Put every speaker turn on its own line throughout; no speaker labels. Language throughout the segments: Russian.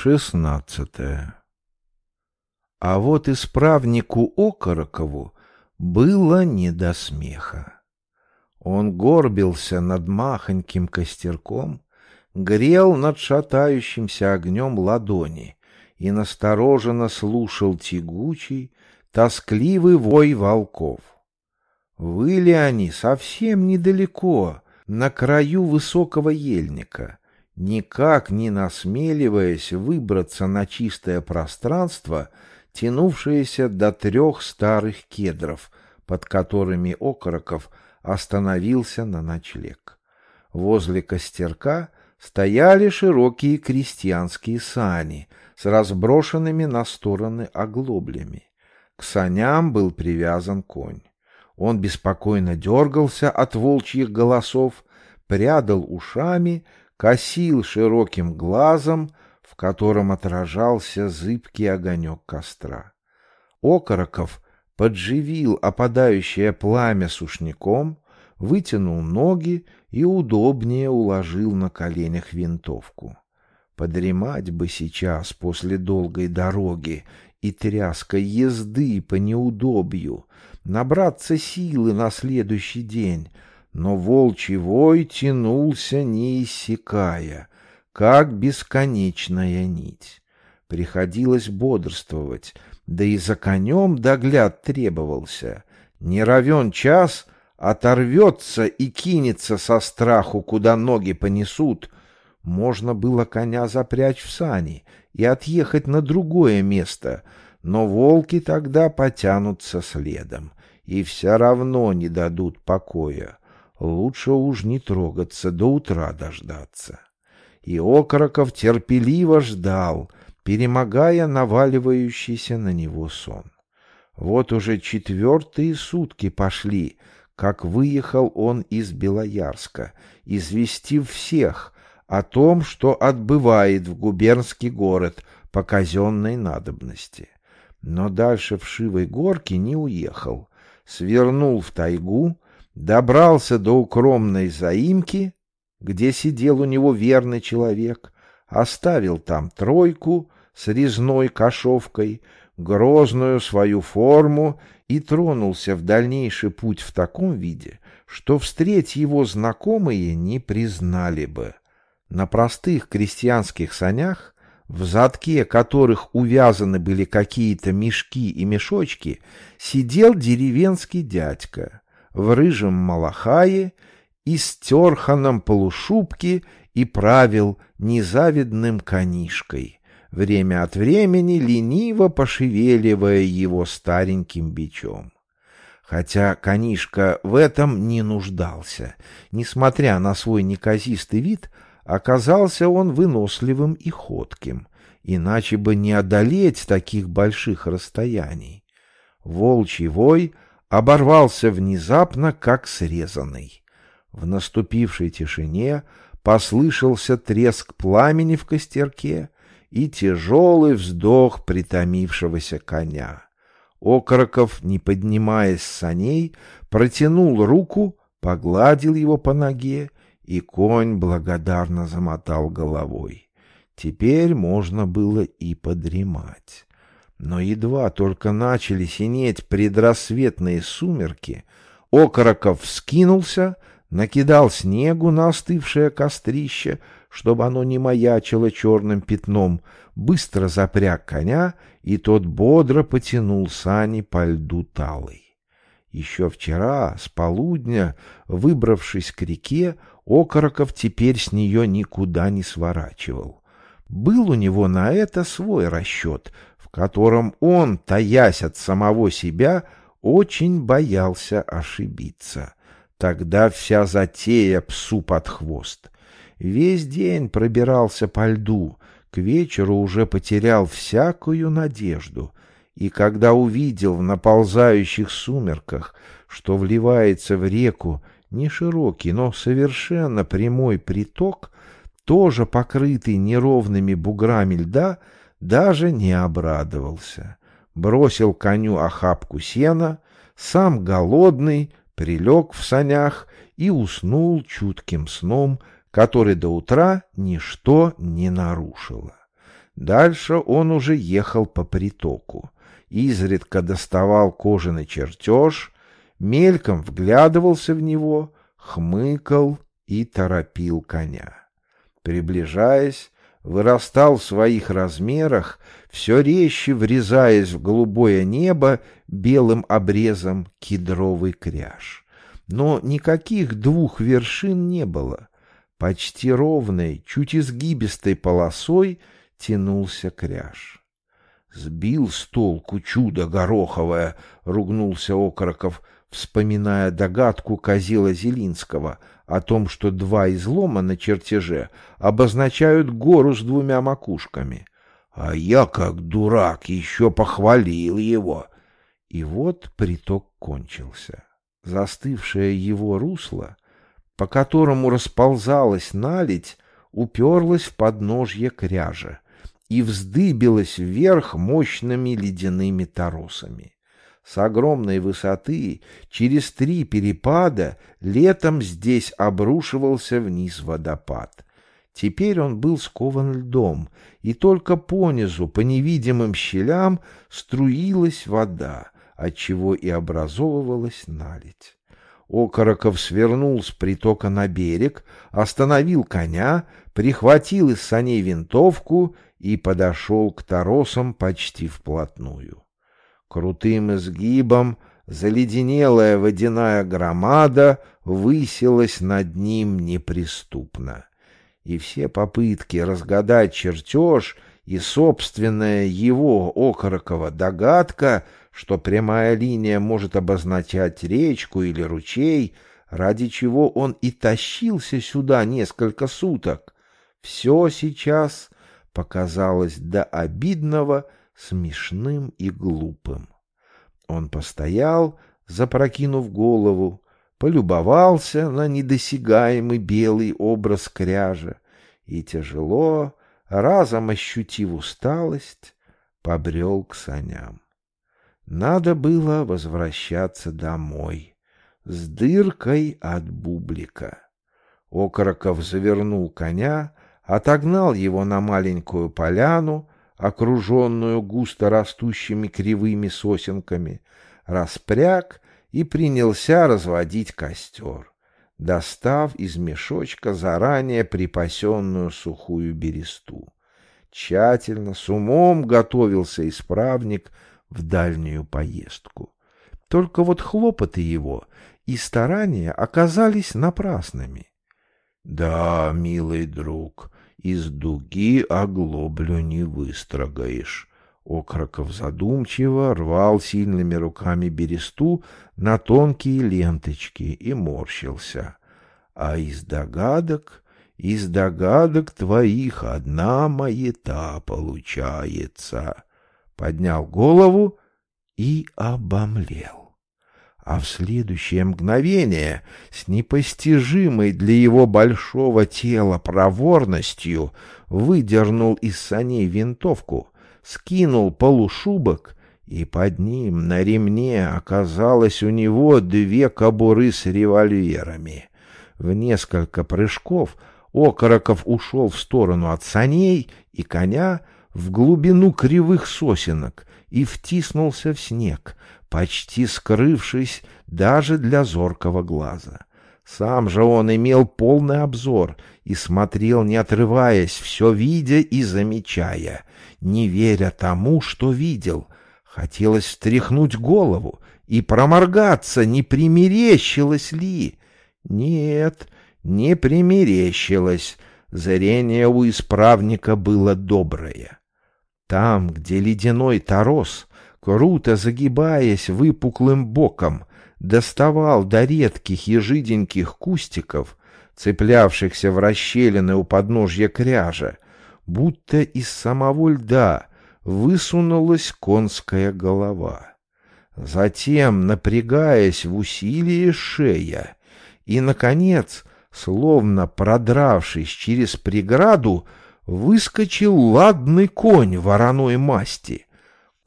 Шестнадцатое. А вот исправнику Окорокову было не до смеха. Он горбился над махоньким костерком, грел над шатающимся огнем ладони и настороженно слушал тягучий, тоскливый вой волков. Выли они совсем недалеко, на краю высокого ельника, никак не насмеливаясь выбраться на чистое пространство, тянувшееся до трех старых кедров, под которыми Окороков остановился на ночлег. Возле костерка стояли широкие крестьянские сани с разброшенными на стороны оглоблями. К саням был привязан конь. Он беспокойно дергался от волчьих голосов, прядал ушами, косил широким глазом, в котором отражался зыбкий огонек костра. Окороков подживил опадающее пламя сушняком, вытянул ноги и удобнее уложил на коленях винтовку. Подремать бы сейчас после долгой дороги и тряской езды по неудобью, набраться силы на следующий день, но волчий вой тянулся, не иссякая, как бесконечная нить. Приходилось бодрствовать, да и за конем догляд требовался. Не равен час оторвется и кинется со страху, куда ноги понесут. Можно было коня запрячь в сани и отъехать на другое место, но волки тогда потянутся следом и все равно не дадут покоя. Лучше уж не трогаться, до утра дождаться. И Окороков терпеливо ждал, перемогая наваливающийся на него сон. Вот уже четвертые сутки пошли, как выехал он из Белоярска, известив всех о том, что отбывает в губернский город по казенной надобности. Но дальше в Шивой горке не уехал, свернул в тайгу, добрался до укромной заимки, где сидел у него верный человек, оставил там тройку с резной кошовкой, грозную свою форму и тронулся в дальнейший путь в таком виде, что встреть его знакомые не признали бы. На простых крестьянских санях, в задке которых увязаны были какие-то мешки и мешочки, сидел деревенский дядька в рыжем малахае и стерханом полушубке и правил незавидным конишкой, время от времени лениво пошевеливая его стареньким бичом. Хотя конишка в этом не нуждался, несмотря на свой неказистый вид, оказался он выносливым и ходким, иначе бы не одолеть таких больших расстояний. Волчий вой — оборвался внезапно, как срезанный. В наступившей тишине послышался треск пламени в костерке и тяжелый вздох притомившегося коня. Окороков, не поднимаясь с саней, протянул руку, погладил его по ноге, и конь благодарно замотал головой. Теперь можно было и подремать. Но едва только начали синеть предрассветные сумерки, Окороков вскинулся, накидал снегу на остывшее кострище, чтобы оно не маячило черным пятном, быстро запряг коня, и тот бодро потянул сани по льду талой. Еще вчера, с полудня, выбравшись к реке, Окороков теперь с нее никуда не сворачивал. Был у него на это свой расчет, в котором он, таясь от самого себя, очень боялся ошибиться. Тогда вся затея псу под хвост. Весь день пробирался по льду, к вечеру уже потерял всякую надежду, и когда увидел в наползающих сумерках, что вливается в реку не широкий, но совершенно прямой приток, тоже покрытый неровными буграми льда, даже не обрадовался. Бросил коню охапку сена, сам голодный, прилег в санях и уснул чутким сном, который до утра ничто не нарушило. Дальше он уже ехал по притоку. Изредка доставал кожаный чертеж, мельком вглядывался в него, хмыкал и торопил коня. Приближаясь, вырастал в своих размерах, все резче врезаясь в голубое небо белым обрезом кедровый кряж. Но никаких двух вершин не было. Почти ровной, чуть изгибистой полосой тянулся кряж. «Сбил с толку чудо гороховое!» — ругнулся Окороков, вспоминая догадку Козила Зелинского о том, что два излома на чертеже обозначают гору с двумя макушками. А я, как дурак, еще похвалил его. И вот приток кончился. Застывшее его русло, по которому расползалась наледь, уперлась в подножье кряжа и вздыбилась вверх мощными ледяными торосами. С огромной высоты, через три перепада, летом здесь обрушивался вниз водопад. Теперь он был скован льдом, и только понизу, по невидимым щелям, струилась вода, отчего и образовывалась наледь. Окороков свернул с притока на берег, остановил коня, прихватил из саней винтовку и подошел к торосам почти вплотную. Крутым изгибом заледенелая водяная громада высилась над ним неприступно. И все попытки разгадать чертеж и собственная его окорокова догадка, что прямая линия может обозначать речку или ручей, ради чего он и тащился сюда несколько суток, все сейчас показалось до обидного смешным и глупым. Он постоял, запрокинув голову, полюбовался на недосягаемый белый образ кряжа и тяжело, разом ощутив усталость, побрел к саням. Надо было возвращаться домой с дыркой от бублика. Окороков завернул коня, отогнал его на маленькую поляну, окруженную густо растущими кривыми сосенками, распряг и принялся разводить костер, достав из мешочка заранее припасенную сухую бересту. Тщательно, с умом готовился исправник в дальнюю поездку. Только вот хлопоты его и старания оказались напрасными. — Да, милый друг, из дуги оглоблю не выстрогаешь. Окроков задумчиво рвал сильными руками бересту на тонкие ленточки и морщился. А из догадок, из догадок твоих одна маята получается. Поднял голову и обомлел а в следующее мгновение с непостижимой для его большого тела проворностью выдернул из саней винтовку, скинул полушубок, и под ним на ремне оказалось у него две кобуры с револьверами. В несколько прыжков Окороков ушел в сторону от саней и коня в глубину кривых сосенок и втиснулся в снег, почти скрывшись даже для зоркого глаза. Сам же он имел полный обзор и смотрел, не отрываясь, все видя и замечая, не веря тому, что видел. Хотелось встряхнуть голову и проморгаться, не примерещилось ли. Нет, не примерещилось. Зрение у исправника было доброе. Там, где ледяной торос круто загибаясь выпуклым боком, доставал до редких и жиденьких кустиков, цеплявшихся в расщелины у подножья кряжа, будто из самого льда высунулась конская голова. Затем, напрягаясь в усилии шея, и, наконец, словно продравшись через преграду, выскочил ладный конь вороной масти —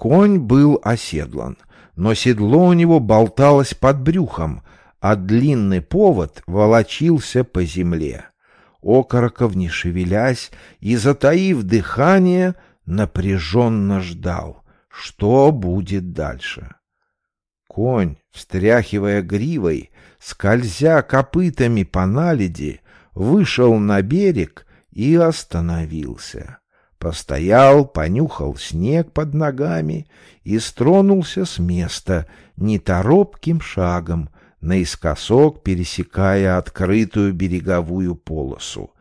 Конь был оседлан, но седло у него болталось под брюхом, а длинный повод волочился по земле. Окороков, не шевелясь и затаив дыхание, напряженно ждал, что будет дальше. Конь, встряхивая гривой, скользя копытами по наледи, вышел на берег и остановился. Постоял, понюхал снег под ногами и стронулся с места неторопким шагом, наискосок пересекая открытую береговую полосу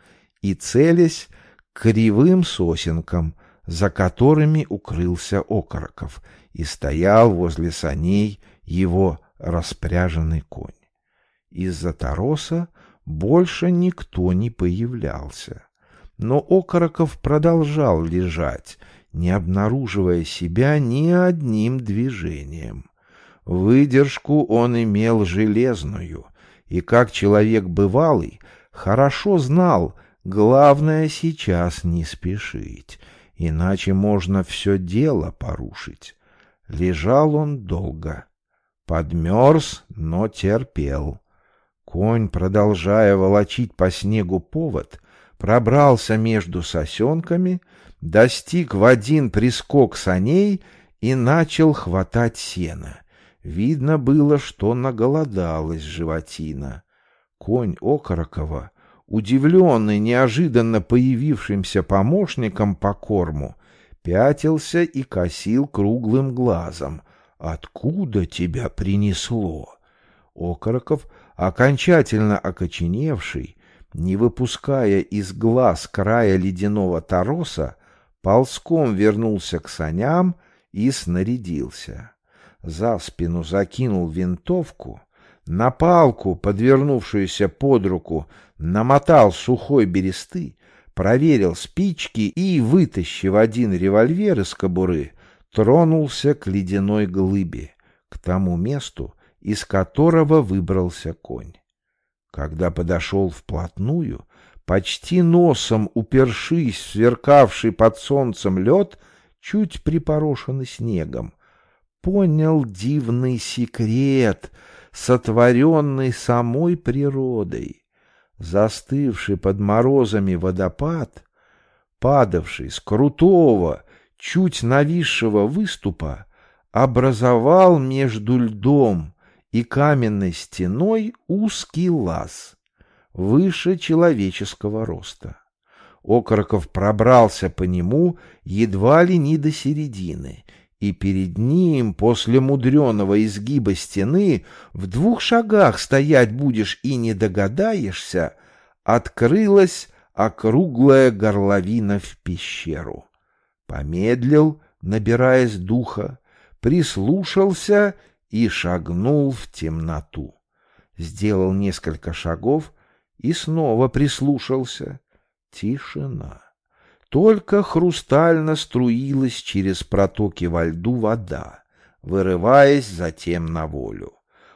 и целясь к кривым сосенкам, за которыми укрылся окороков, и стоял возле саней его распряженный конь. Из-за тороса больше никто не появлялся. Но Окороков продолжал лежать, не обнаруживая себя ни одним движением. Выдержку он имел железную, и как человек бывалый, хорошо знал, главное сейчас не спешить, иначе можно все дело порушить. Лежал он долго, подмерз, но терпел. Конь, продолжая волочить по снегу повод, пробрался между сосенками, достиг в один прискок саней и начал хватать сено. Видно было, что наголодалась животина. Конь Окорокова, удивленный неожиданно появившимся помощником по корму, пятился и косил круглым глазом. «Откуда тебя принесло?» Окороков, окончательно окоченевший, не выпуская из глаз края ледяного тороса, ползком вернулся к саням и снарядился. За спину закинул винтовку, на палку, подвернувшуюся под руку, намотал сухой бересты, проверил спички и, вытащив один револьвер из кобуры, тронулся к ледяной глыбе, к тому месту, из которого выбрался конь. Когда подошел вплотную, почти носом упершись сверкавший под солнцем лед, чуть припорошенный снегом, понял дивный секрет, сотворенный самой природой. Застывший под морозами водопад, падавший с крутого, чуть нависшего выступа, образовал между льдом и каменной стеной узкий лаз, выше человеческого роста. Окороков пробрался по нему едва ли не до середины, и перед ним, после мудреного изгиба стены, в двух шагах стоять будешь и не догадаешься, открылась округлая горловина в пещеру. Помедлил, набираясь духа, прислушался и шагнул в темноту. Сделал несколько шагов и снова прислушался. Тишина. Только хрустально струилась через протоки во льду вода, вырываясь затем на волю.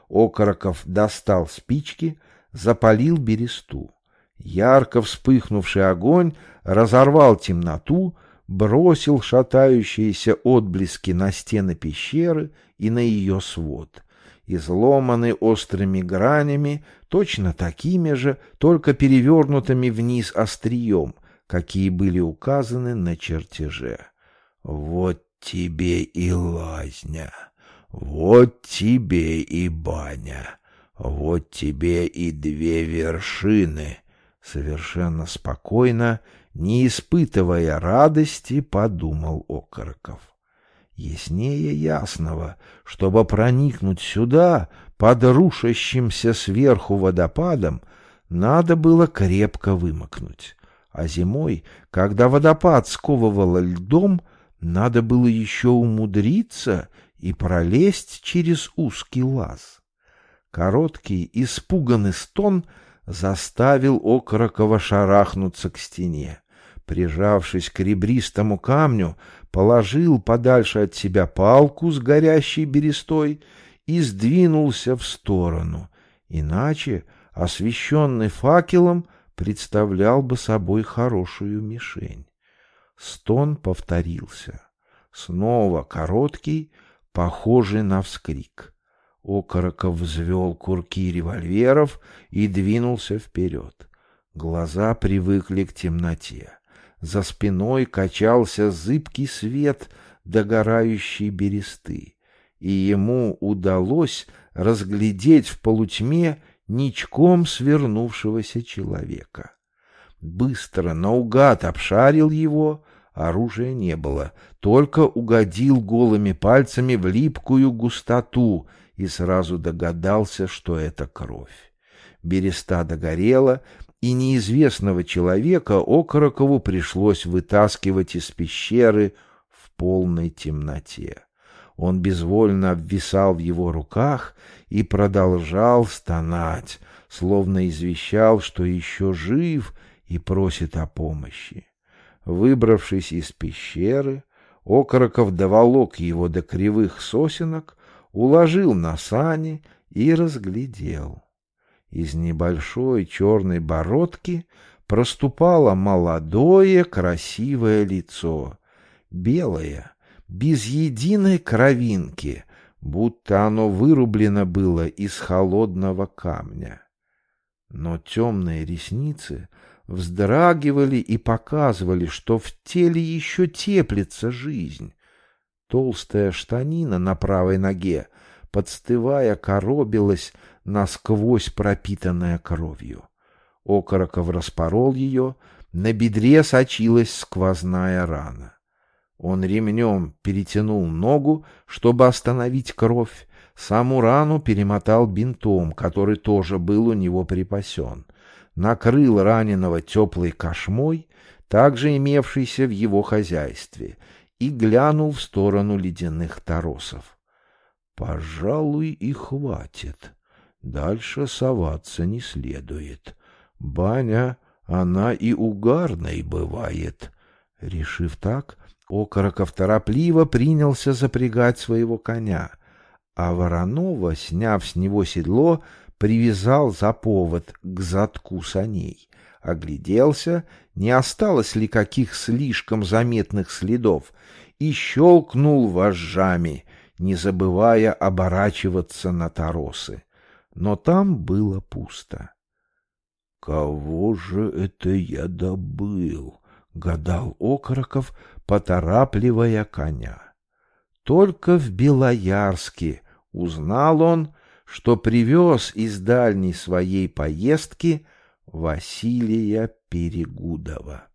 Окороков достал спички, запалил бересту. Ярко вспыхнувший огонь разорвал темноту, бросил шатающиеся отблески на стены пещеры и на ее свод, изломанный острыми гранями, точно такими же, только перевернутыми вниз острием, какие были указаны на чертеже. Вот тебе и лазня, вот тебе и баня, вот тебе и две вершины, совершенно спокойно не испытывая радости, подумал Окороков. Яснее ясного, чтобы проникнуть сюда, под рушащимся сверху водопадом, надо было крепко вымокнуть. А зимой, когда водопад сковывало льдом, надо было еще умудриться и пролезть через узкий лаз. Короткий, испуганный стон заставил Окорокова шарахнуться к стене прижавшись к ребристому камню, положил подальше от себя палку с горящей берестой и сдвинулся в сторону. Иначе, освещенный факелом, представлял бы собой хорошую мишень. Стон повторился. Снова короткий, похожий на вскрик. Окороков взвел курки револьверов и двинулся вперед. Глаза привыкли к темноте За спиной качался зыбкий свет догорающей бересты, и ему удалось разглядеть в полутьме ничком свернувшегося человека. Быстро, наугад обшарил его, оружия не было, только угодил голыми пальцами в липкую густоту и сразу догадался, что это кровь. Береста догорела, и неизвестного человека Окорокову пришлось вытаскивать из пещеры в полной темноте. Он безвольно обвисал в его руках и продолжал стонать, словно извещал, что еще жив и просит о помощи. Выбравшись из пещеры, Окороков доволок его до кривых сосенок, уложил на сани и разглядел. Из небольшой черной бородки проступало молодое красивое лицо, белое, без единой кровинки, будто оно вырублено было из холодного камня. Но темные ресницы вздрагивали и показывали, что в теле еще теплится жизнь. Толстая штанина на правой ноге, подстывая, коробилась, насквозь пропитанная кровью. Окороков распорол ее, на бедре сочилась сквозная рана. Он ремнем перетянул ногу, чтобы остановить кровь, саму рану перемотал бинтом, который тоже был у него припасен, накрыл раненого теплой кошмой, также имевшейся в его хозяйстве, и глянул в сторону ледяных торосов. «Пожалуй, и хватит. Дальше соваться не следует. Баня, она и угарной бывает». Решив так, Окороков торопливо принялся запрягать своего коня, а Воронова, сняв с него седло, привязал за повод к задку саней, огляделся, не осталось ли каких слишком заметных следов, и щелкнул вожжами, не забывая оборачиваться на торосы. Но там было пусто. «Кого же это я добыл?» — гадал Окороков, поторапливая коня. Только в Белоярске узнал он, что привез из дальней своей поездки Василия Перегудова.